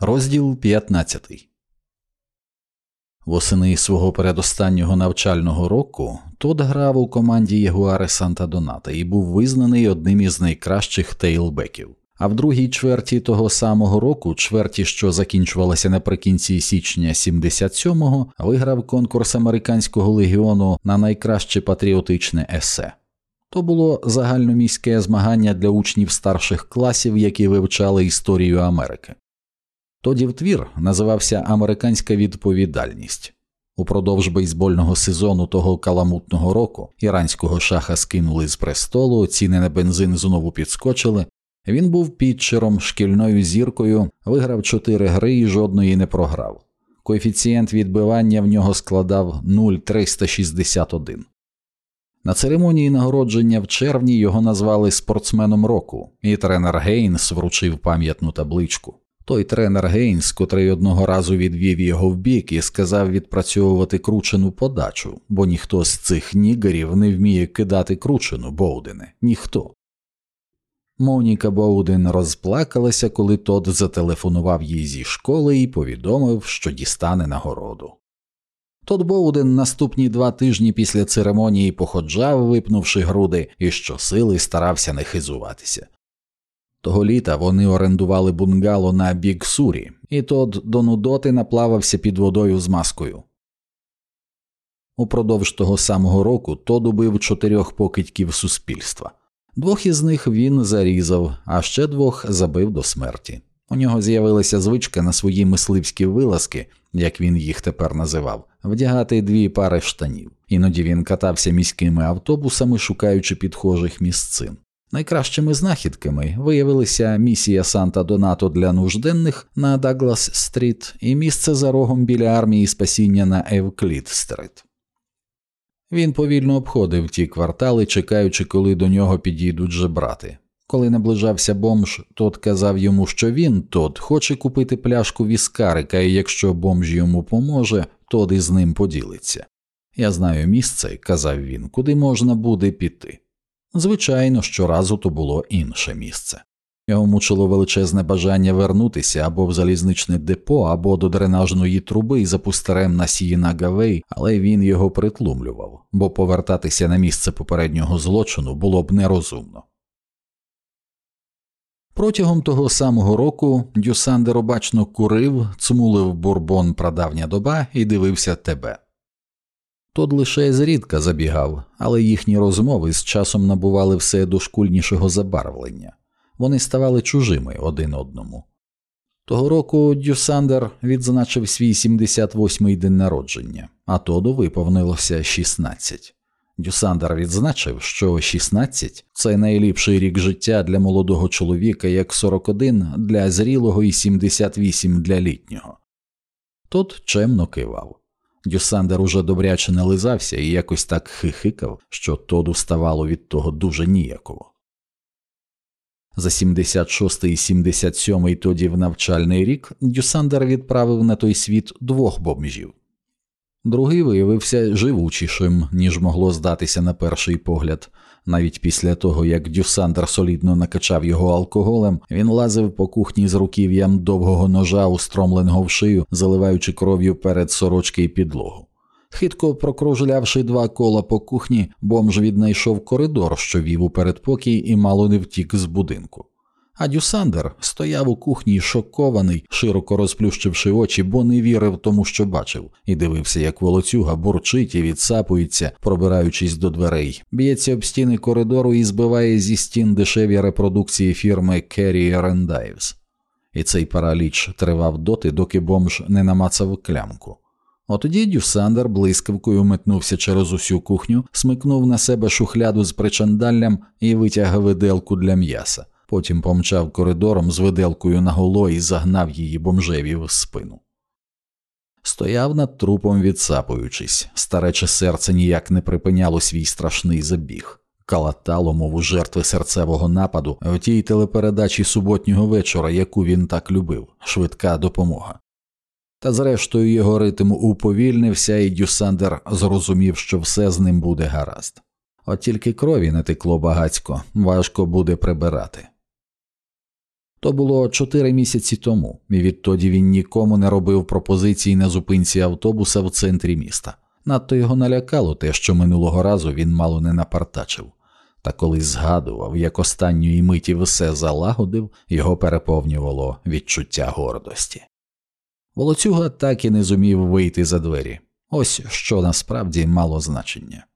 Розділ 15 Восени свого передостаннього навчального року Тод грав у команді Ягуари Санта Доната і був визнаний одним із найкращих тейлбеків. А в другій чверті того самого року, чверті, що закінчувалася наприкінці січня 77-го, виграв конкурс американського легіону на найкраще патріотичне есе. То було загальноміське змагання для учнів старших класів, які вивчали історію Америки. Тоді твір називався Американська відповідальність. Упродовж бейсбольного сезону того каламутного року іранського шаха скинули з престолу, ціни на бензин знову підскочили. Він був підчером, шкільною зіркою, виграв чотири гри і жодної не програв. Коефіцієнт відбивання в нього складав 0,361. На церемонії нагородження в червні його назвали спортсменом року, і тренер Гейнс вручив пам'ятну табличку. Той тренер Гейнс, котрий одного разу відвів його в бік і сказав відпрацьовувати кручену подачу, бо ніхто з цих нігерів не вміє кидати кручену Боудене, ніхто. Моніка Боуден розплакалася, коли Тод зателефонував їй зі школи і повідомив, що дістане нагороду. Тод Боуден наступні два тижні після церемонії походжав, випнувши груди, і щосили старався не хизуватися. Того літа вони орендували бунгало на Біксурі, і Тод до Нудоти наплавався під водою з маскою. Упродовж того самого року Тод убив чотирьох покидьків суспільства. Двох із них він зарізав, а ще двох забив до смерті. У нього з'явилася звичка на свої мисливські вилазки, як він їх тепер називав, вдягати дві пари штанів. Іноді він катався міськими автобусами, шукаючи підхожих місцин. Найкращими знахідками виявилися місія Санта Донато для нужденних на Даглас Стріт і місце за рогом біля армії спасіння на Евклід Стрит. Він повільно обходив ті квартали, чекаючи, коли до нього підійдуть жебрати. Коли наближався бомж, тот казав йому, що він тот хоче купити пляшку віскарика, і якщо бомж йому поможе, тот із ним поділиться. Я знаю місце, казав він, куди можна буде піти. Звичайно, щоразу то було інше місце. Його мучило величезне бажання вернутися або в залізничне депо, або до дренажної труби за пустарем на Сіїна Гавей, але він його притлумлював, бо повертатися на місце попереднього злочину було б нерозумно. Протягом того самого року Дюсандер обачно курив, цмулив бурбон прадавня доба і дивився тебе. Тод лише зрідка забігав, але їхні розмови з часом набували все дошкульнішого забарвлення, вони ставали чужими один одному. Того року Дюсандер відзначив свій 78-й день народження, а Тоду виповнилося 16. Дюсандер відзначив, що 16 – це найліпший рік життя для молодого чоловіка, як 41 для зрілого і 78 для літнього. Тот чемно кивав. Дюсандер уже добряче нализався і якось так хихикав, що Тоду ставало від того дуже ніяково. За 76 і 77 тоді в навчальний рік Дюсандер відправив на той світ двох бомжів. Другий виявився живучішим, ніж могло здатися на перший погляд. Навіть після того, як Дюсандер солідно накачав його алкоголем, він лазив по кухні з руків'ям довгого ножа, устромленого в шию, заливаючи кров'ю перед сорочки й підлогу. Хитко прокружлявши два кола по кухні, бомж віднайшов коридор, що вів у передпокій, і мало не втік з будинку. А Дюсандер стояв у кухні шокований, широко розплющивши очі, бо не вірив тому, що бачив, і дивився, як волоцюга бурчить і відсапується, пробираючись до дверей, б'ється об стіни коридору і збиває зі стін дешеві репродукції фірми Carrier Dives. І цей параліч тривав доти, доки бомж не намацав клямку. Отоді Дюсандер блискавкою метнувся через усю кухню, смикнув на себе шухляду з причандаллям і витяг виделку для м'яса потім помчав коридором з виделкою на голо і загнав її бомжеві в спину. Стояв над трупом, відсапуючись, старече серце ніяк не припиняло свій страшний забіг, калатало, мов у жертви серцевого нападу в тій телепередачі суботнього вечора, яку він так любив, швидка допомога. Та зрештою його ритм уповільнився, і Дюсандер зрозумів, що все з ним буде гаразд. От тільки крові не текло багацько, важко буде прибирати. То було чотири місяці тому, і відтоді він нікому не робив пропозицій на зупинці автобуса в центрі міста. Надто його налякало те, що минулого разу він мало не напартачив, та коли згадував, як останньої миті все залагодив, його переповнювало відчуття гордості. Волоцюга так і не зумів вийти за двері. Ось що насправді мало значення.